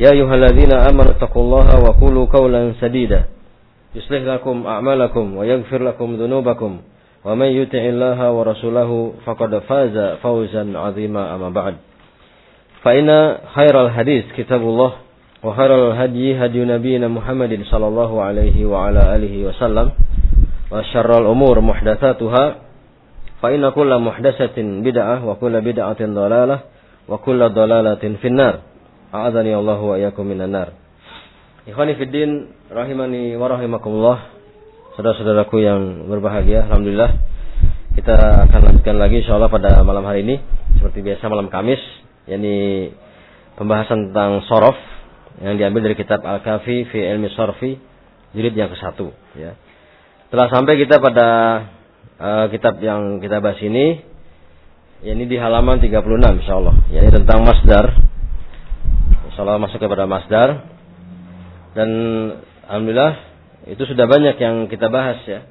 يا أيها الذين آمنوا اتقوا الله وقولوا قولا سديدا. يصلح لكم أعمالكم ويغفر لكم ذنوبكم. ومن يطع الله ورسوله فقد فاز فوزا عظيما. أما بعد فإن خير الحديث كتاب الله وخير الهدي هدي نبينا محمد صلى الله عليه وعلى آله وسلم وشر الأمور محدثاتها فإن كل محدثة بدعة وكل بدعة ضلالة وكل ضلالة في النار. A'adzani Allah wa iyyakum minan nar. Ikhwani fiddin rahimani wa rahimakumullah. Saudara-saudaraku yang berbahagia, alhamdulillah kita akan lanjutkan lagi insyaallah pada malam hari ini seperti biasa malam Kamis yakni pembahasan tentang sorof yang diambil dari kitab Al-Kafi fi Ilmi Sorfi jilid yang ke-1 ya. Telah sampai kita pada uh, kitab yang kita bahas ini yakni di halaman 36 insyaallah yakni tentang masdar Salah masuk kepada masdar. Dan alhamdulillah itu sudah banyak yang kita bahas ya.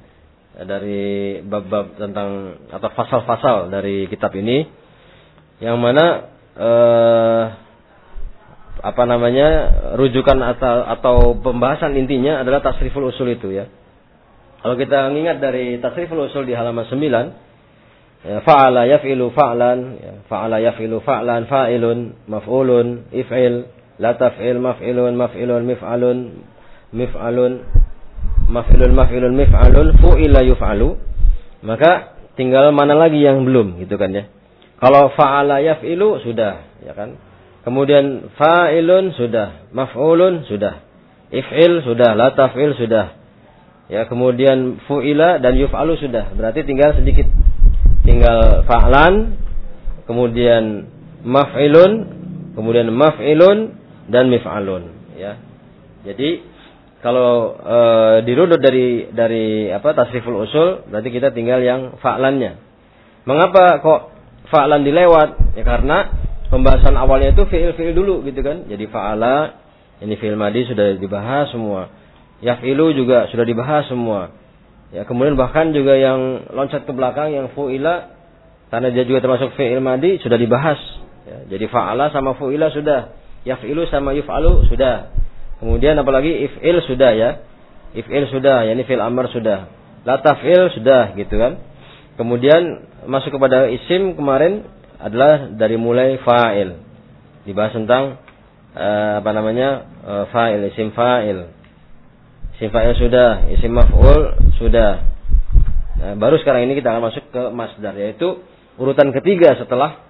Dari bab-bab tentang atau fasal-fasal dari kitab ini. Yang mana eh, apa namanya rujukan atau atau pembahasan intinya adalah tasriful usul itu ya. Kalau kita mengingat dari tasriful usul di halaman 9 ya, fa'ala yaf'ilu fa'lan ya, fa'ala yaf'ilu fa'lan fa'ilun maf'ulun if'il la taf'il maf'ilun maf'ilun mif'alun mif'alun maf'ilun maf'ilun mif'alun fu'ila yuf'alu. Maka tinggal mana lagi yang belum gitu kan ya. Kalau fa'ala yaf'ilu sudah ya kan. Kemudian fa'ilun sudah. Maf'ulun sudah. If'il sudah. La taf'il sudah. Ya kemudian fu'ila dan yuf'alu sudah. Berarti tinggal sedikit. Tinggal fa'lan kemudian maf'ilun kemudian maf'ilun dan mif'alun ya. Jadi kalau e, dirunut dari dari apa tasriful usul berarti kita tinggal yang fa'lannya. Mengapa kok fa'lan dilewat? Ya karena pembahasan awalnya itu fi'il-fi'il dulu gitu kan. Jadi fa'ala ini fi'il madi sudah dibahas semua. Yaf'ilu juga sudah dibahas semua. Ya, kemudian bahkan juga yang loncat ke belakang yang fu'ila karena dia juga termasuk fi'il madi sudah dibahas. Ya, jadi fa'ala sama fu'ila sudah yaf'ilu sama yuf'alu sudah. Kemudian apalagi if'il sudah ya. If'il sudah, yakni fi'il amr sudah. La taf'il sudah gitu kan. Kemudian masuk kepada isim kemarin adalah dari mulai fa'il. Dibahas tentang uh, apa namanya? Uh, fa'il, isim fa'il. Isim fa'il sudah, isim maf'ul sudah. Nah, baru sekarang ini kita akan masuk ke masdar yaitu urutan ketiga setelah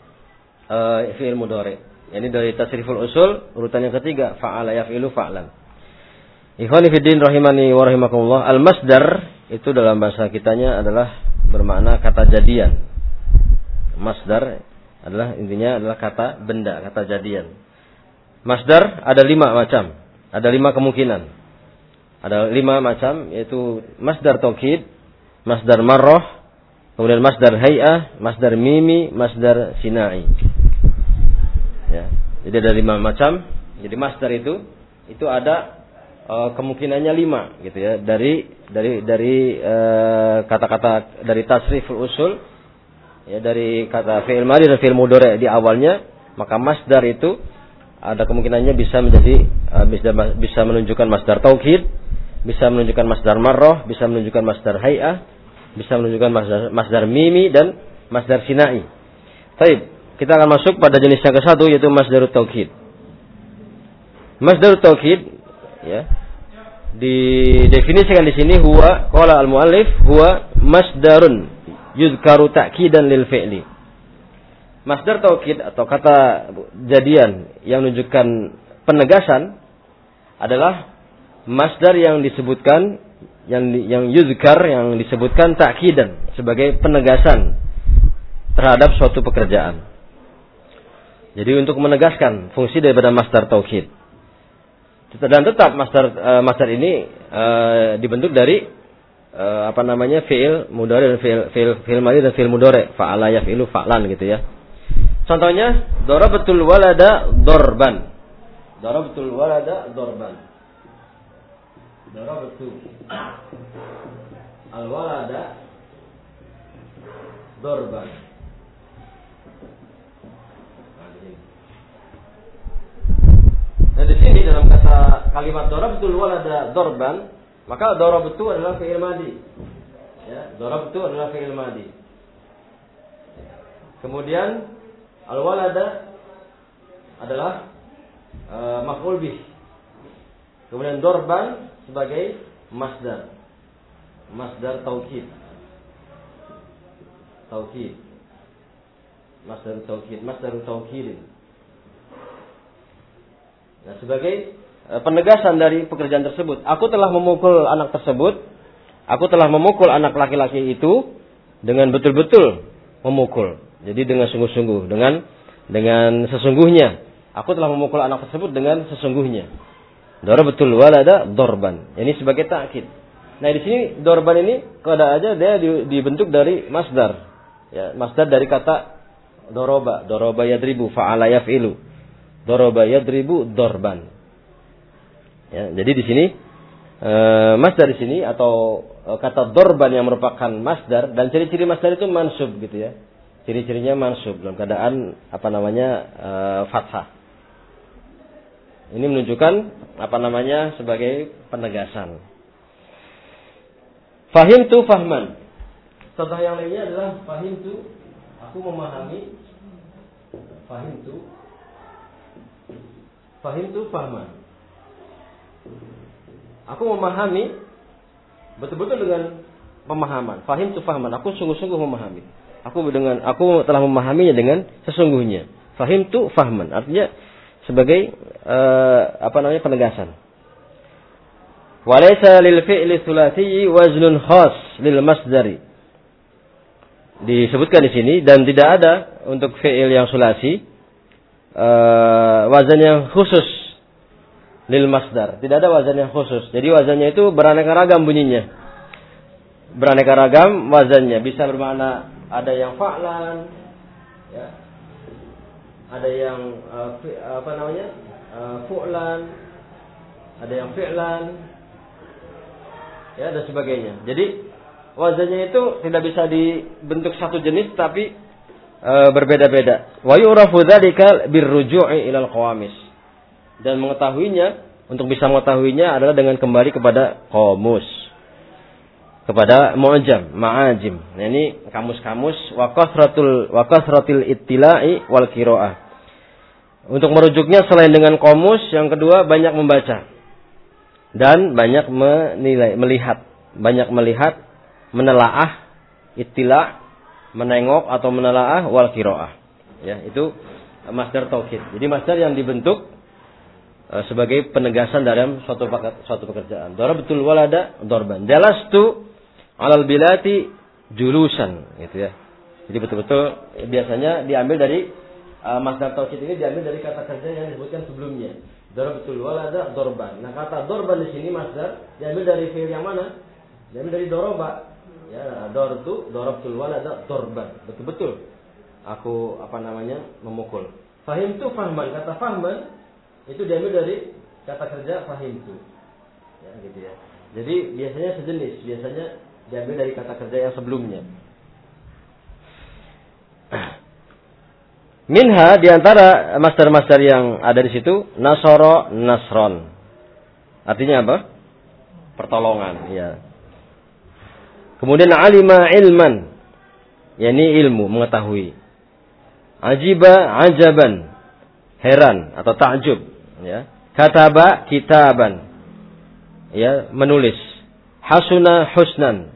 uh, fi'il mudhari. Ini dari tasriful usul urutan yang ketiga fa'ala yaf'ilu fa'lan. Ikhwani fiddin rahimani wa rahimakumullah. Al-masdar itu dalam bahasa kitanya adalah bermakna kata jadian. Masdar adalah intinya adalah kata benda, kata jadian. Masdar ada lima macam, ada lima kemungkinan. Ada lima macam yaitu masdar tokid, masdar marroh, kemudian masdar hay'ah, masdar mimi, masdar sinai. Ya. Jadi ada lima macam. Jadi master itu itu ada uh, kemungkinannya lima gitu ya dari dari dari eh, kata-kata uh, dari tasriful usul ya dari kata fi'il madi dan fi'il mudhari di awalnya maka masdar itu ada kemungkinannya bisa menjadi uh, bisa bisa menunjukkan masdar tauhid bisa menunjukkan masdar marroh bisa menunjukkan masdar hay'ah bisa menunjukkan masdar, masdar mimi dan masdar sinai. Baik, kita akan masuk pada jenis yang ke satu yaitu masdarut taukid. Masdarut taukid ya, didefinisikan di sini huwa qala al muallif huwa masdarun yuzkaru ta'kidan lil fi'li. Masdar taukid atau kata jadian yang menunjukkan penegasan adalah masdar yang disebutkan yang yang yuzkar yang disebutkan ta'kidan sebagai penegasan terhadap suatu pekerjaan. Jadi untuk menegaskan fungsi daripada masdar taukid. Dan tetap masdar uh, masdar ini uh, dibentuk dari uh, apa namanya fiil mudore dan fiil fiil fiil madi dan fiil mudore fa'ala yaf'ilu fa'lan gitu ya. Contohnya darabatul walada dorban. Darabatul walada dorban. Darabatu al walada dorban. Nah di sini dalam kata kalimat darabtul walada dorban maka dorob itu adalah fi'il madi. Ya, dorob itu adalah fi'il madi. Kemudian al-walada adalah uh, maf'ul bih. Kemudian dorban sebagai masdar. Masdar taukid. Taukid. Masdar taukid, masdar taukid. Nah, sebagai Eh, penegasan dari pekerjaan tersebut. Aku telah memukul anak tersebut. Aku telah memukul anak laki-laki itu dengan betul-betul memukul. Jadi dengan sungguh-sungguh, dengan dengan sesungguhnya. Aku telah memukul anak tersebut dengan sesungguhnya. Dora betul walada dorban. Ini sebagai takkid. Nah di sini dorban ini kada aja dia dibentuk dari masdar. Ya, masdar dari kata doroba, doroba yadribu, fa'ala yaf'ilu. Doroba yadribu dorban. Ya, jadi di sini e, masdar di sini atau e, kata dorban yang merupakan masdar dan ciri-ciri masdar itu mansub gitu ya. Ciri-cirinya mansub dalam keadaan apa namanya e, fathah. Ini menunjukkan apa namanya sebagai penegasan. Fahim tu fahman. Contoh yang lainnya adalah fahim tu aku memahami. Fahim tu fahim tu fahman. Aku memahami betul-betul dengan pemahaman. Fahim tu fahaman. Aku sungguh-sungguh memahami. Aku dengan aku telah memahaminya dengan sesungguhnya. Fahim tu fahman. Artinya sebagai uh, apa namanya penegasan. Walaysa lil fi'li thulathi waznun khas lil masdari. Disebutkan di sini dan tidak ada untuk fi'il yang sulasi uh, wazan yang khusus lil masdar. Tidak ada wazan yang khusus. Jadi wazannya itu beraneka ragam bunyinya. Beraneka ragam wazannya. Bisa bermakna ada yang fa'lan, ya. Ada yang uh, apa namanya? Uh, fu'lan, ada yang fi'lan, ya dan sebagainya. Jadi wazannya itu tidak bisa dibentuk satu jenis tapi uh, berbeda-beda. Wa yu'rafu dzalika birruju'i ilal qawamis. Dan mengetahuinya untuk bisa mengetahuinya adalah dengan kembali kepada komus kepada mu'jam ma'ajim. Nah, ini kamus-kamus wa kasratul wa kasratil ittila'i wal qiraah untuk merujuknya selain dengan komus yang kedua banyak membaca. Dan banyak menilai melihat. Banyak melihat menelaah ittila menengok atau menelaah wal qiraah ya itu master tauhid jadi master yang dibentuk Eh, sebagai penegasan dalam suatu suatu pekerjaan. Betul walada dorban. Jelas tu alal bilati julusan gitu ya. Jadi betul-betul biasanya diambil dari uh, masdar tauhid ini diambil dari kata kerja yang disebutkan sebelumnya. Dora betul walada dorban. Nah kata dorban di sini masdar diambil dari fiil yang mana? Diambil dari doroba. Ya, dor itu betul walada dorban. Betul-betul aku apa namanya memukul. Fahim tu fahman. Kata fahman itu diambil dari kata kerja fahim itu. Ya, gitu ya. Jadi biasanya sejenis, biasanya diambil dari kata kerja yang sebelumnya. Minha di antara master-master yang ada di situ nasoro nasron. Artinya apa? Pertolongan, ya. Kemudian alima ilman, yakni ilmu, mengetahui. Ajiba ajaban, heran atau takjub ya kataba kitaban ya menulis. Hasuna husnan.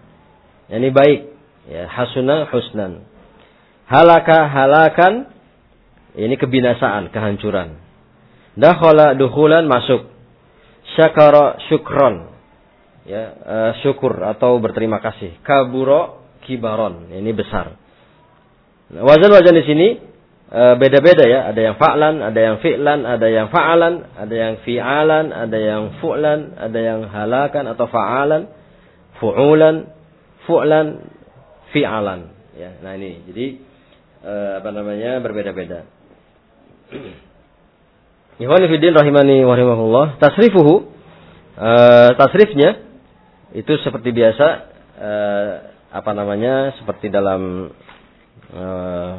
Ini baik. Ya, hasuna husnan. Halaka halakan. Ini kebinasaan, kehancuran. Dakhala duhulan masuk. Syakara syukron. Ya, uh, syukur atau berterima kasih. Kaburo kibaron. Ini besar. Wazan-wazan di sini Eh, beda-beda ya. Ada yang fa'lan, ada yang fi'lan, ada yang fa'alan, ada yang fi'alan, ada yang fu'lan, ada yang halakan atau fa'alan, fu'ulan, fu'lan, fi'alan. Ya, nah ini. Jadi uh, apa namanya berbeda-beda. Ikhwan fillah rahimani wa rahimahullah. Tasrifuhu uh, tasrifnya itu seperti biasa uh, apa namanya seperti dalam uh,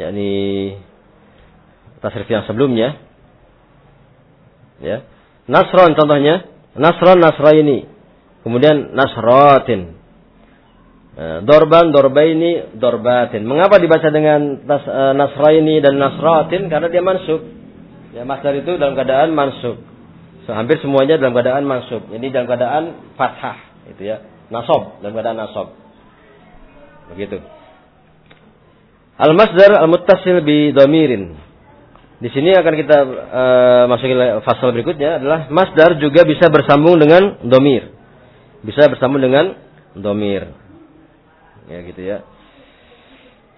yakni tasrif yang sebelumnya. Ya. Nasron contohnya nasron nasraini kemudian nasratin e, dorban dorbaini dorbatin. Mengapa dibaca dengan nas, e, nasraini dan nasratin? Karena dia mansub. Ya masdar itu dalam keadaan mansub. so, hampir semuanya dalam keadaan mansub jadi dalam keadaan fathah itu ya nasob dalam keadaan nasob begitu Al-masdar al-muttasil bi dhamirin. Di sini akan kita uh, masuki fasal berikutnya adalah masdar juga bisa bersambung dengan domir. Bisa bersambung dengan domir. Ya gitu ya.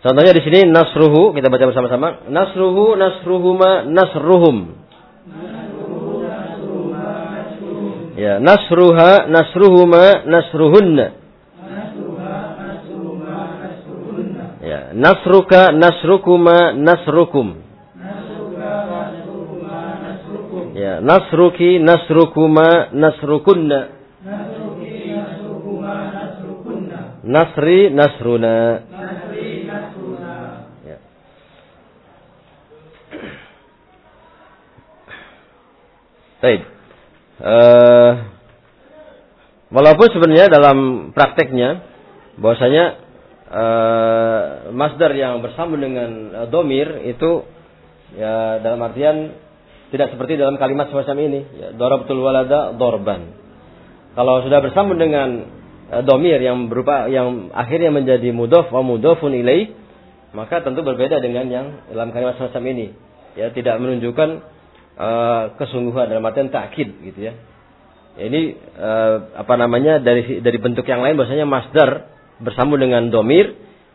Contohnya di sini nasruhu kita baca bersama-sama. Nasruhu nasruhuma nasruhum. Ya, nasruha nasruhuma nasruhunna. Ya, nasruka nasrukuma nasrukum. Ya, nasruki nasrukuma nasrukunna. Nasri nasruna. Ya. Baik. Uh, walaupun sebenarnya dalam prakteknya bahwasanya uh, masdar yang bersambung dengan uh, domir itu ya dalam artian tidak seperti dalam kalimat semacam ini. Ya, Dorabtul walada dorban. Kalau sudah bersambung dengan uh, domir yang berupa yang akhirnya menjadi mudof atau mudofun ilaih, maka tentu berbeda dengan yang dalam kalimat semacam ini. Ya tidak menunjukkan uh, kesungguhan dalam artian takkid gitu ya. ya ini uh, apa namanya dari dari bentuk yang lain bahwasanya masdar bersambung dengan domir,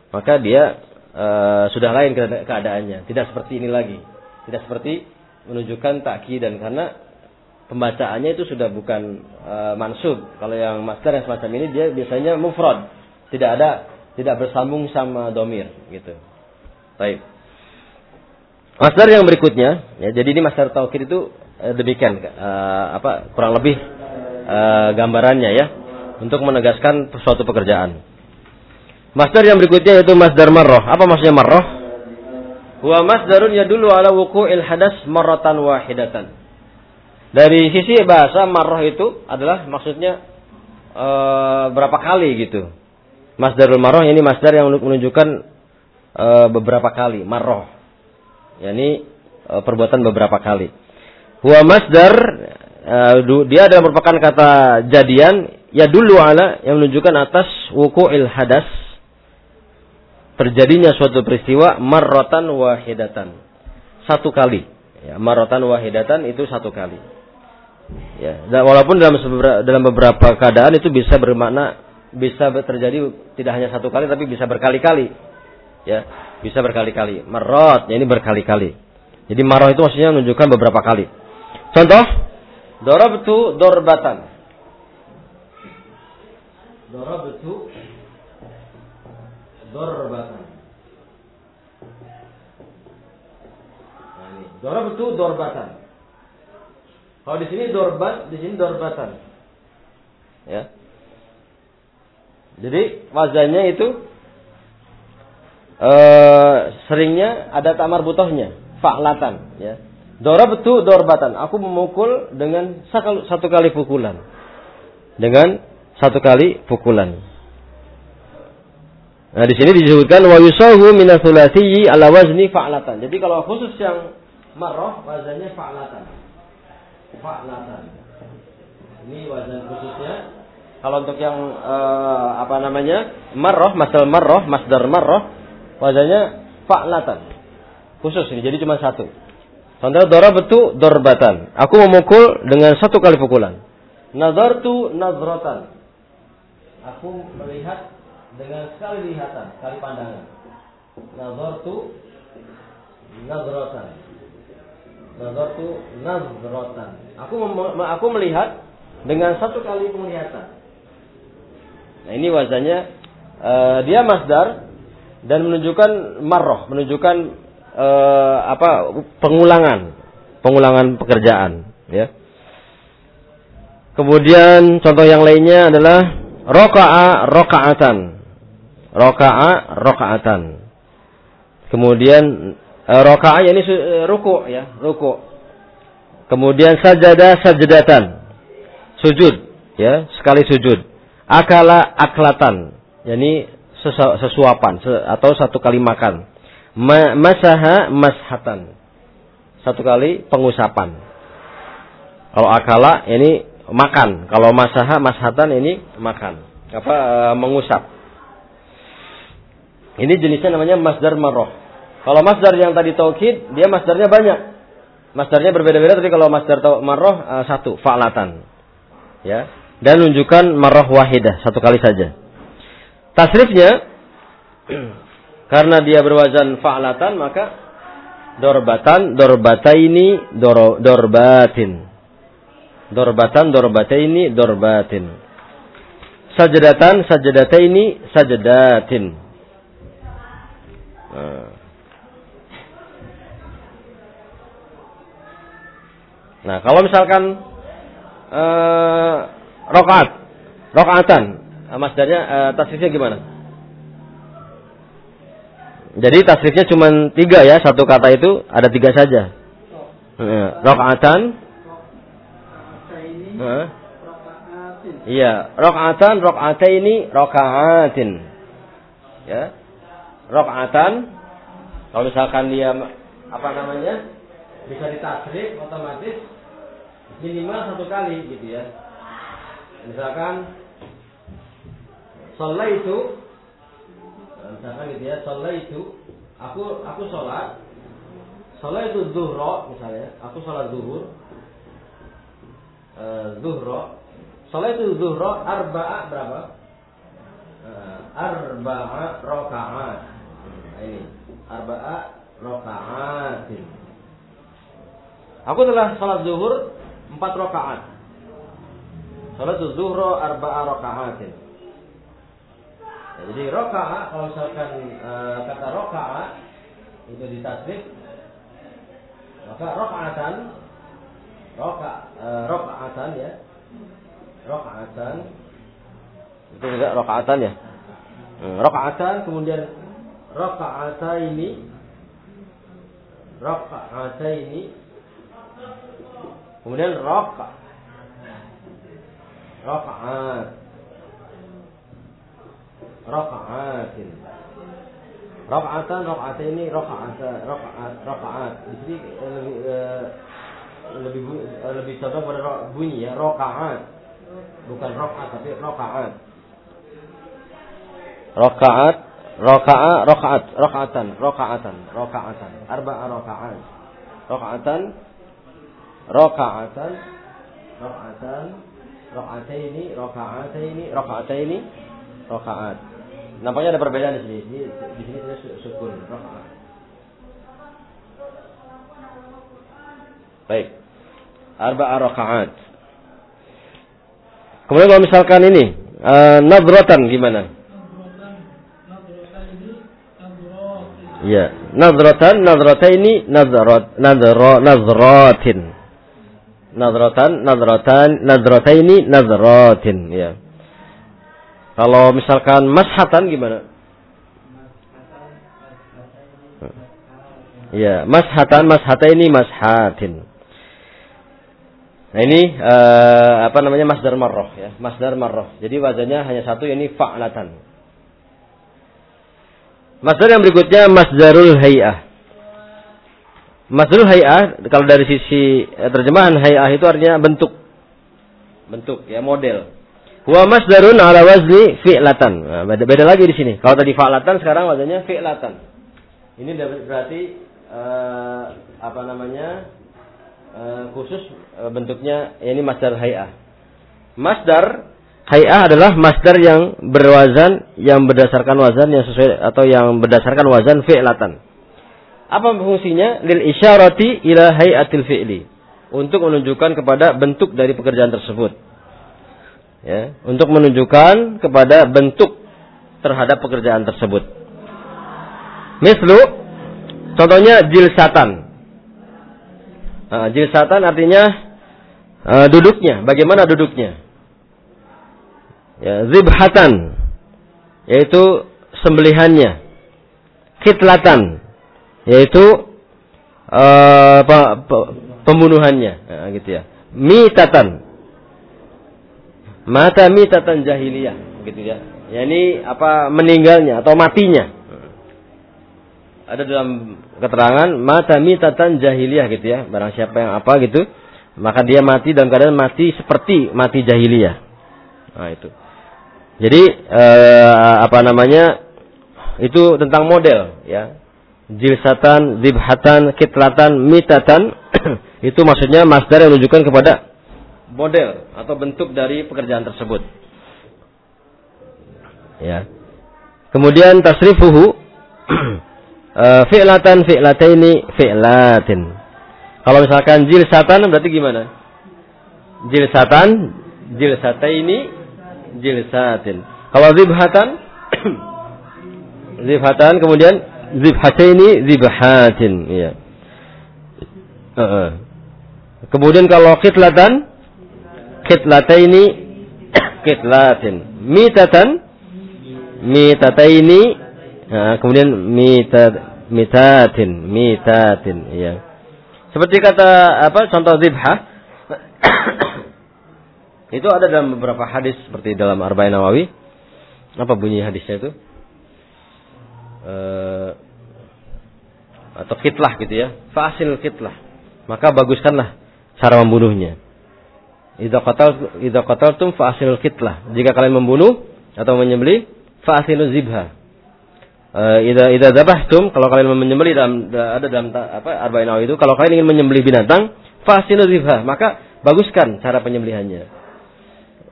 maka dia uh, sudah lain keadaannya. Tidak seperti ini lagi. Tidak seperti menunjukkan taki dan karena pembacaannya itu sudah bukan uh, mansub. Kalau yang master yang semacam ini dia biasanya mufrad. Tidak ada tidak bersambung sama domir gitu. Baik. Master yang berikutnya, ya, jadi ini master taukid itu uh, demikian, uh, apa kurang lebih uh, gambarannya ya, untuk menegaskan suatu pekerjaan. Masdar yang berikutnya yaitu masdar marroh. Apa maksudnya marroh? Wa masdarun yadullu ala wuqu'il hadas marratan wahidatan. Dari sisi bahasa marroh itu adalah maksudnya e, berapa kali gitu. Masdarul marroh ini masdar yang menunjukkan e, beberapa kali marroh. Yani e, perbuatan beberapa kali. Wa masdar e, dia adalah merupakan kata jadian ya dulu ala yang menunjukkan atas wuqu'il hadas terjadinya suatu peristiwa marrotan wahidatan. Satu kali. Ya, marrotan wahidatan itu satu kali. Ya, dan walaupun dalam dalam beberapa keadaan itu bisa bermakna bisa terjadi tidak hanya satu kali tapi bisa berkali-kali. Ya, bisa berkali-kali. Marot, ya ini berkali-kali. Jadi marot itu maksudnya menunjukkan beberapa kali. Contoh, dorabtu dorbatan. Dorabtu dorbatan. Nah ini, dorab itu dorbatan. Kalau di sini dorbat, di sini dorbatan. Ya. Jadi wazannya itu eh, seringnya ada tamar butohnya, fa'latan. Ya. Dorab itu dorbatan. Aku memukul dengan satu kali pukulan. Dengan satu kali pukulan. Nah, di sini disebutkan wa yusahu min ala wazni fa'latan. Jadi kalau khusus yang marrah wazannya fa'latan. Fa'latan. Ini wazan khususnya. Kalau untuk yang uh, apa namanya marroh, masal marroh, masdar marroh, wazannya fa'latan. Khusus ini, jadi cuma satu. Contoh betul dorbatan. Aku memukul dengan satu kali pukulan. Nazartu nazrotan. Aku melihat dengan sekali lihatan, sekali pandangan. Nazartu nazrotan. Nazartu nazrotan. Aku aku melihat dengan satu kali penglihatan. Nah ini wazannya uh, dia masdar dan menunjukkan marroh, menunjukkan uh, apa pengulangan, pengulangan pekerjaan, ya. Kemudian contoh yang lainnya adalah roka'a rokaatan, roka'a rokaatan. Kemudian uh, roka'a ini uh, ruku ya, ruku. Kemudian sajadah sajadatan, sujud ya sekali sujud akala aklatan yakni sesuapan atau satu kali makan. Masaha mashatan. Satu kali pengusapan. Kalau akala ini makan. Kalau masaha mashatan ini makan. Apa e, mengusap. Ini jenisnya namanya masdar marroh kalau masdar yang tadi taukid dia masdarnya banyak. Masdarnya berbeda-beda tapi kalau masdar marroh e, satu fa'latan. Ya. Dan menunjukkan marah wahidah satu kali saja. Tasrifnya karena dia berwazan fa'latan maka dorbatan dorbataini dor, dorbatin. Dorbatan dorbataini dorbatin. Sajadatan sajadataini sajadatin. Nah. nah, kalau misalkan uh, rokaat, rokaatan. Eh, masdarnya uh, tasrifnya gimana? Jadi tasrifnya cuma tiga ya, satu kata itu ada tiga saja. Rokaatan. Uh, iya, rokaatan, rokaataini, rokaatin. Ya, rokaatan. Kalau misalkan dia apa namanya bisa ditasrif otomatis minimal satu kali gitu ya. Misalkan sholat itu misalkan gitu ya, sholat itu aku aku sholat. Sholat itu zuhro misalnya, aku sholat zuhur. E, zuhro. Sholat itu zuhro arba'a berapa? E, arba'a rokaat. Nah, ini. Arba'a rokaatin. Aku telah sholat zuhur empat rakaat. Salat zuhro arba'a rakaatin. Ya, jadi rakaat kalau misalkan e, kata rakaat itu ditasrif maka rakaatan raka e, rakaatan ya rakaatan itu juga rakaatan ya hmm, rakaatan kemudian rakaata ini rakaata ini Kemudian raka. Rakaat. Rakaatin. Rakaatan, rakaat ini rakaat, rakaat, rakaat. Di sini eh, lebih eh, lebih eh, lebih contoh pada bunyi ya, rakaat. Bukan rakaat tapi rakaat. Rakaat, rakaat, rakaat, rakaatan, rakaatan, rakaatan. Arba'a rakaat. Rakaatan rakaatan rakaatan rakaataini rakaataini rakaataini rakaat nampaknya ada perbedaan di sini di, di sini saya sukun baik arba'a rakaat kemudian kalau misalkan ini uh, nadratan gimana Iya, nadratan, nadrataini, nadrat, nadra, nadratin. Nadratan, nadratan, nadrataini, nadratin. Ya. Kalau misalkan mashatan gimana? Ya, mashatan, mashataini, mashatin. Nah ini uh, apa namanya masdar marroh ya, masdar marroh. Jadi wajahnya hanya satu, ini fa'latan. Masdar yang berikutnya masdarul hay'ah. Masdul hay'ah kalau dari sisi eh, terjemahan hay'ah itu artinya bentuk. bentuk ya model. Wa masdarun ala wazni fi'latan. Nah, beda, beda lagi di sini. Kalau tadi fa'latan sekarang wazannya fi'latan. Ini berarti uh, apa namanya? Uh, khusus uh, bentuknya ini masdar hay'ah. Masdar hay'ah adalah masdar yang berwazan yang berdasarkan wazan yang sesuai atau yang berdasarkan wazan fi'latan. Apa fungsinya? Lil isyarati ila hay'atil fi'li. Untuk menunjukkan kepada bentuk dari pekerjaan tersebut ya, untuk menunjukkan kepada bentuk terhadap pekerjaan tersebut. Mislu, contohnya jilsatan. Nah, jilsatan artinya uh, duduknya, bagaimana duduknya? Ya, zibhatan, yaitu sembelihannya. Kitlatan, yaitu uh, pembunuhannya, nah, gitu ya. Mitatan, mata mitatan jahiliyah. Gitu ya. Yakni apa meninggalnya atau matinya. Ada dalam keterangan mata mitatan jahiliyah gitu ya. Barang siapa yang apa gitu maka dia mati dalam keadaan mati seperti mati jahiliyah. Nah itu. Jadi eh, apa namanya itu tentang model ya. Jilsatan zibhatan kitlatan mitatan itu maksudnya masdar yang menunjukkan kepada model atau bentuk dari pekerjaan tersebut. Ya. Kemudian tasrifuhu uh, fi'latan fi'lataini fi'latin. Kalau misalkan jilsatan berarti gimana? Jilsatan, jilsataini, jilsatin. Kalau zibhatan, zibhatan kemudian zibhataini, zibhatin. Iya. Uh -uh. Kemudian kalau kitlatan, kitlataini kitlatin. Mitatan mitataini nah, kemudian mitat mitatin mitatin ya seperti kata apa contoh zibha itu ada dalam beberapa hadis seperti dalam Arba'in Nawawi. Apa bunyi hadisnya itu? E, atau kitlah gitu ya. Fasil kitlah. Maka baguskanlah cara membunuhnya Idza qatal idza qataltum kitlah. Jika kalian membunuh atau menyembelih, fa'asilul zibha. Uh, idza idza dzabahtum kalau kalian menyembelih dalam ada dalam apa arba'in itu kalau kalian ingin menyembelih binatang, fa'asilul zibha, maka baguskan cara penyembelihannya.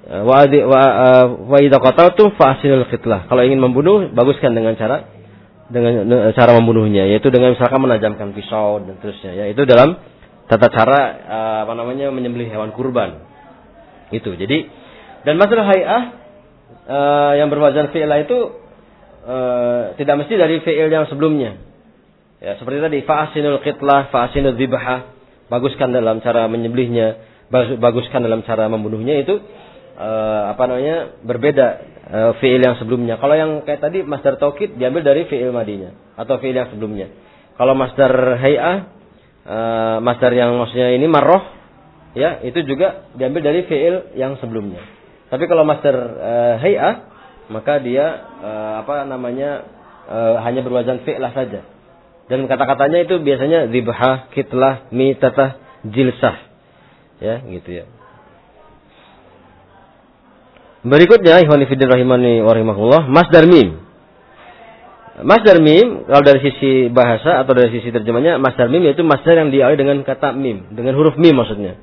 Uh, wa wa uh, wa idza qataltum fa'asilul kitlah. Kalau ingin membunuh, baguskan dengan cara dengan cara membunuhnya yaitu dengan misalkan menajamkan pisau dan terusnya ya itu dalam tata cara apa namanya menyembelih hewan kurban itu. Jadi dan masalah hayah uh, yang berwazan fi'lah itu uh, tidak mesti dari fi'il yang sebelumnya. Ya, seperti tadi fa'asinul qitlah, fa'asinul dhibha, baguskan dalam cara menyembelihnya, baguskan dalam cara membunuhnya itu uh, apa namanya? berbeda uh, fi'il yang sebelumnya. Kalau yang kayak tadi masdar taukid diambil dari fi'il madinya atau fi'il yang sebelumnya. Kalau masdar hay'ah uh, masdar yang maksudnya ini marroh ya itu juga diambil dari fiil yang sebelumnya. Tapi kalau master uh, hay'ah maka dia uh, apa namanya uh, hanya berwazan fi'lah saja. Dan kata-katanya itu biasanya zibha, kitlah, mitatah, jilsah. Ya, gitu ya. Berikutnya ikhwan fillah rahimani wa rahimahullah, masdar mim. Masdar mim kalau dari sisi bahasa atau dari sisi terjemahnya masdar mim yaitu masdar yang diawali dengan kata mim, dengan huruf mim maksudnya.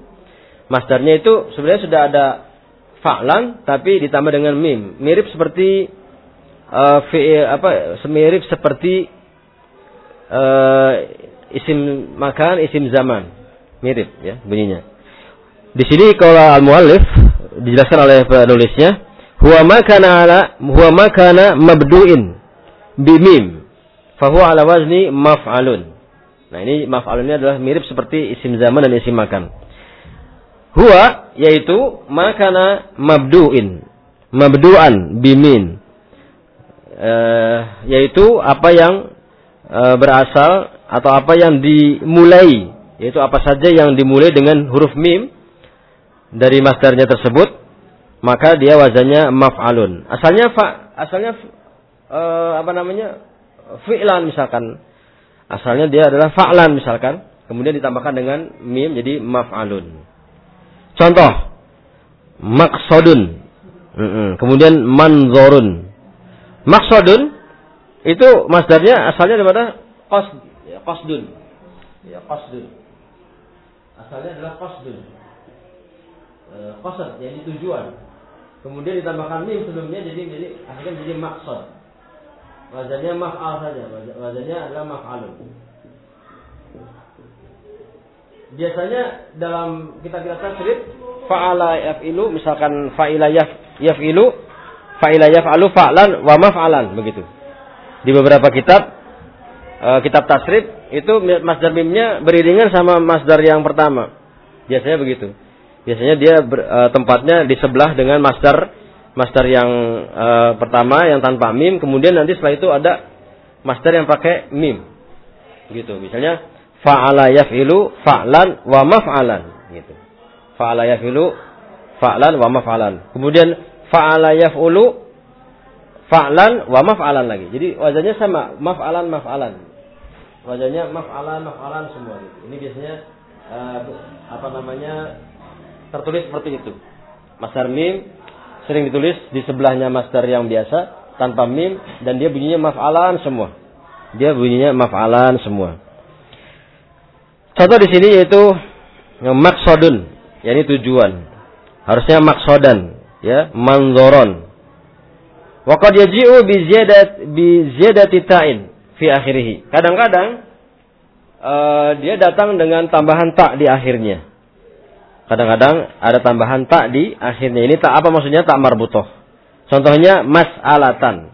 Masdarnya itu sebenarnya sudah ada fa'lan tapi ditambah dengan mim. Mirip seperti uh, fi, apa semirip seperti uh, isim makan, isim zaman. Mirip ya bunyinya. Di sini kalau al-muallif dijelaskan oleh penulisnya, huwa makana ala huwa makana mabdu'in bimim. Fahuwa ala wazni maf'alun. Nah ini maf'alunnya adalah mirip seperti isim zaman dan isim makan. Huwa yaitu makana mabdu'in. Mabdu'an bimin. E, yaitu apa yang e, berasal atau apa yang dimulai. Yaitu apa saja yang dimulai dengan huruf mim dari masdarnya tersebut. Maka dia wazannya maf'alun. Asalnya fa, asalnya e, apa namanya? Fi'lan misalkan. Asalnya dia adalah fa'lan misalkan. Kemudian ditambahkan dengan mim jadi maf'alun. Contoh, maksodun. Kemudian manzorun. Maksodun itu masdarnya asalnya dari mana? Qas, ya, qasdun. Ya, qasdun. Asalnya adalah qasdun. E, qasad, jadi tujuan. Kemudian ditambahkan mim sebelumnya jadi jadi akhirnya jadi maksud. Wazannya maf'al saja. Wazannya adalah maf'alun. Biasanya dalam kitab-kitab tasrif fa'ala yaf'ilu misalkan fa'ila yaf, yaf'ilu fa'ila yaf'alu fa'lan wa maf'alan begitu. Di beberapa kitab uh, kitab tasrif itu masdar mimnya beriringan sama masdar yang pertama. Biasanya begitu. Biasanya dia ber, uh, tempatnya di sebelah dengan masdar masdar yang uh, pertama yang tanpa mim, kemudian nanti setelah itu ada masdar yang pakai mim. Gitu. Misalnya fa'ala yaf'ilu fa'lan wa maf'alan gitu. Fa'ala yaf'ilu fa'lan wa maf'alan. Kemudian fa'ala yaf'ulu fa'lan wa maf'alan lagi. Jadi wajahnya sama, maf'alan maf'alan. Wajahnya maf'alan maf'alan semua gitu. Ini biasanya uh, apa namanya tertulis seperti itu. Masdar mim sering ditulis di sebelahnya masdar yang biasa tanpa mim dan dia bunyinya maf'alan semua. Dia bunyinya maf'alan semua. Contoh di sini yaitu maksodun, yakni tujuan. Harusnya maksodan, ya, manzoron. Waqad yaji'u bi ziyadat bi ziyadati ta'in fi akhirih. Kadang-kadang uh, dia datang dengan tambahan tak di akhirnya. Kadang-kadang ada tambahan tak di akhirnya. Ini tak apa maksudnya? Tak marbutoh. Contohnya mas'alatan.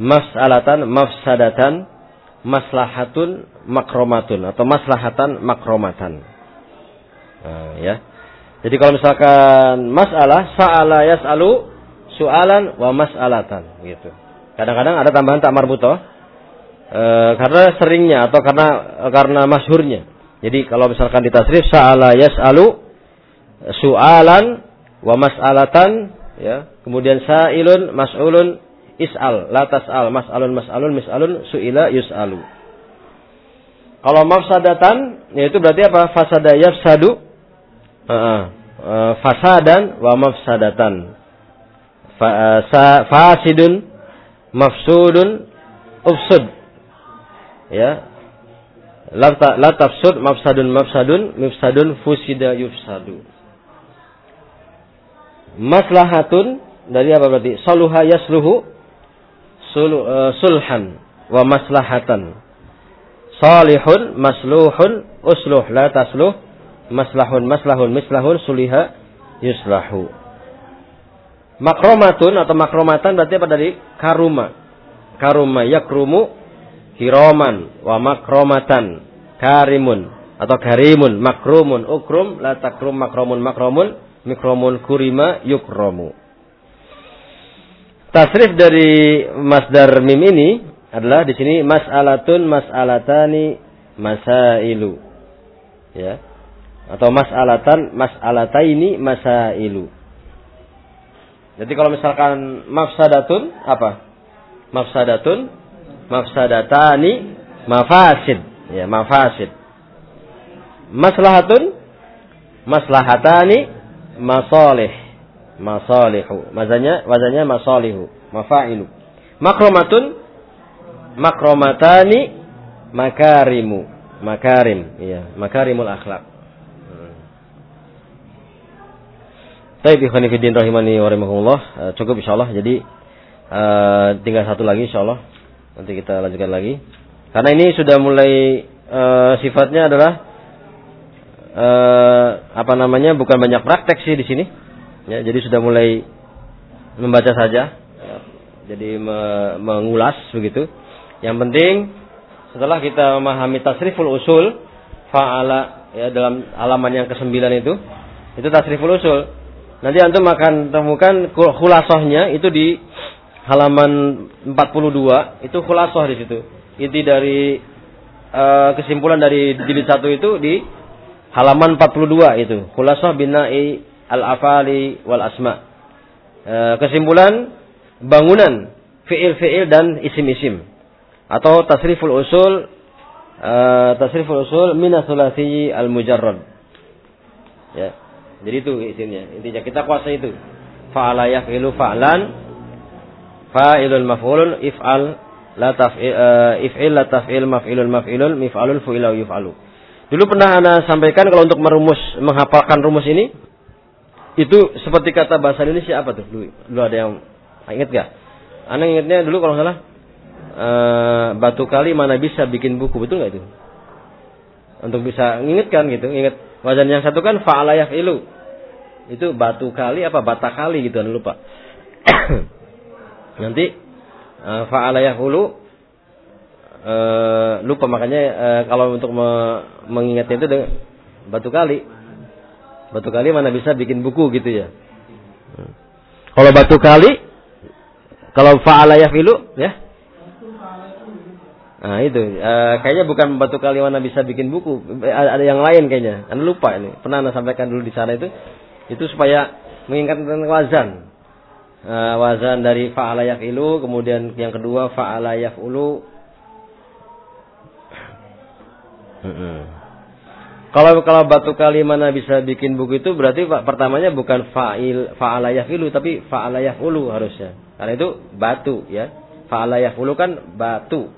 Mas'alatan, mafsadatan, maslahatun, makromatun. Atau maslahatan, makromatan. Nah, ya. Jadi kalau misalkan masalah, sa'ala yas'alu, su'alan wa mas'alatan. Gitu. Kadang-kadang ada tambahan tak marbutoh. E, karena seringnya atau karena karena masyhurnya. Jadi kalau misalkan di tasrif sa'ala yas'alu su'alan wa mas'alatan ya, kemudian sa'ilun mas'ulun is'al, la tas'al, mas'alun mas'alun mis'alun su'ila yus'alu. Kalau mafsadatan yaitu berarti apa? Fasada yafsadu uh, uh, fasadan wa mafsadatan. Fa, uh, sa, fasidun mafsudun ufsud. Ya, La tafsud mafsadun mafsadun mifsadun fusida yufsadu. Maslahatun dari apa berarti? Saluha yasluhu sul, uh, sulhan wa maslahatan. Salihun masluhun usluh la tasluh maslahun maslahun mislahun suliha yuslahu. Makromatun atau makromatan berarti apa dari karuma. Karuma yakrumu kiroman wa makromatan karimun atau karimun makrumun ukrum la takrum makromun makromun mikromun kurima yukromu tasrif dari masdar mim ini adalah di sini mas'alatun mas'alatani masailu. Ya. Atau mas'alatan mas'alataini masailu. Jadi kalau misalkan mafsadatun apa? Mafsadatun mafsadatani mafasid. Ya mafasid. Maslahatun maslahatani masalih masalihu wazannya wazannya masalihu mafailu makromatun makromatani makarimu makarim ya makarimul akhlak hmm. Ikhwan fillah rahimani wa. Eh, cukup insyaallah. Jadi uh, tinggal satu lagi insyaallah. Nanti kita lanjutkan lagi. Karena ini sudah mulai uh, sifatnya adalah uh, apa namanya bukan banyak praktek sih di sini. Ya, jadi sudah mulai membaca saja. Ya, jadi me mengulas begitu. Yang penting setelah kita memahami tasriful usul fa'ala ya dalam halaman yang ke-9 itu itu tasriful usul. Nanti antum akan temukan khulasohnya itu di halaman 42 itu khulasoh di situ. Inti dari uh, kesimpulan dari jilid satu itu di halaman 42 itu. Khulasoh bina'i al-afali wal asma. Uh, kesimpulan bangunan fi'il-fi'il dan isim-isim atau tasriful usul uh, tasriful usul min al-mujarrad. Ya. Jadi itu isinya. Intinya kita kuasai itu. Fa'ala yaf'ilu fa'lan fa'ilul maf'ulun if'al la taf'il uh, if'il la taf'il maf'ilul maf'ilun mif'alul fu'ila yuf'alu. Dulu pernah Anda sampaikan kalau untuk merumus menghafalkan rumus ini itu seperti kata bahasa Indonesia apa tuh? Dulu, dulu ada yang ingat gak? Anda ingatnya dulu kalau salah uh, batu kali mana bisa bikin buku betul nggak itu? Untuk bisa mengingatkan gitu, ingat wazan yang satu kan fa'ala ilu Itu batu kali apa bata kali gitu, Anda lupa. Nanti uh, fa'ala yaf'ilu uh, lupa makanya uh, kalau untuk me mengingatnya itu batu kali. Batu kali mana bisa bikin buku gitu ya. Kalau batu kali kalau fa'ala yaf'ilu ya Nah itu, uh, kayaknya bukan batu kali mana bisa bikin buku, ada, ada yang lain kayaknya. Anda lupa ini. Pernah anda sampaikan dulu di sana itu, itu supaya mengingat tentang wazan. Uh, wazan dari fa'ala yaf'ilu, kemudian yang kedua fa'ala yaf'ulu. Kalau kalau batu kali mana bisa bikin buku itu berarti pertamanya bukan fa'il fa'ala yaf'ilu tapi fa'ala yaf'ulu harusnya. Karena itu batu ya. Fa'ala yaf'ulu kan batu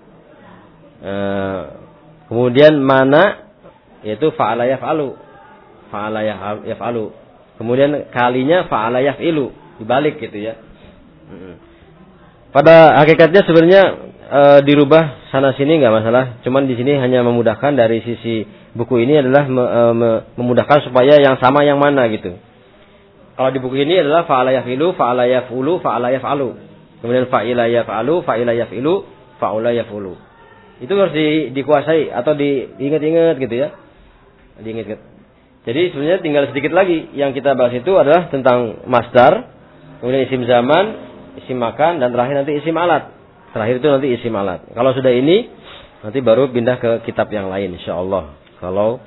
Eh, kemudian mana yaitu fa'ala yaf'alu. Fa'ala yaf'alu. Kemudian kalinya fa'ala yaf'ilu. Dibalik gitu ya. Pada hakikatnya sebenarnya e, dirubah sana sini nggak masalah. Cuman di sini hanya memudahkan dari sisi buku ini adalah me, e, me, memudahkan supaya yang sama yang mana gitu. Kalau di buku ini adalah fa'ala yaf'ilu, fa'ala yaf'ulu, fa'ala yaf'alu. Kemudian fa'ila yaf'alu, fa'ila yaf'ilu, fa'ula yaf'ulu. Itu harus di, dikuasai atau diingat-ingat gitu ya. Diingat-ingat. Jadi sebenarnya tinggal sedikit lagi yang kita bahas itu adalah tentang masdar, kemudian isim zaman, isim makan dan terakhir nanti isim alat. Terakhir itu nanti isim alat. Kalau sudah ini nanti baru pindah ke kitab yang lain insyaallah. Kalau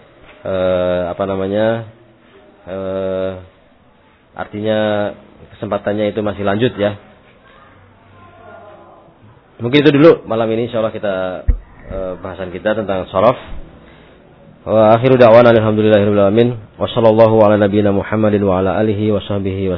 eh, apa namanya? Eh, artinya kesempatannya itu masih lanjut ya. Mungkin itu dulu malam ini insyaallah kita Eh, bahasan kita tentang sorof. Wa akhiru da'wana alhamdulillahirabbil alamin wa sallallahu ala nabiyyina Muhammadin wa ala alihi wa sahbihi wa.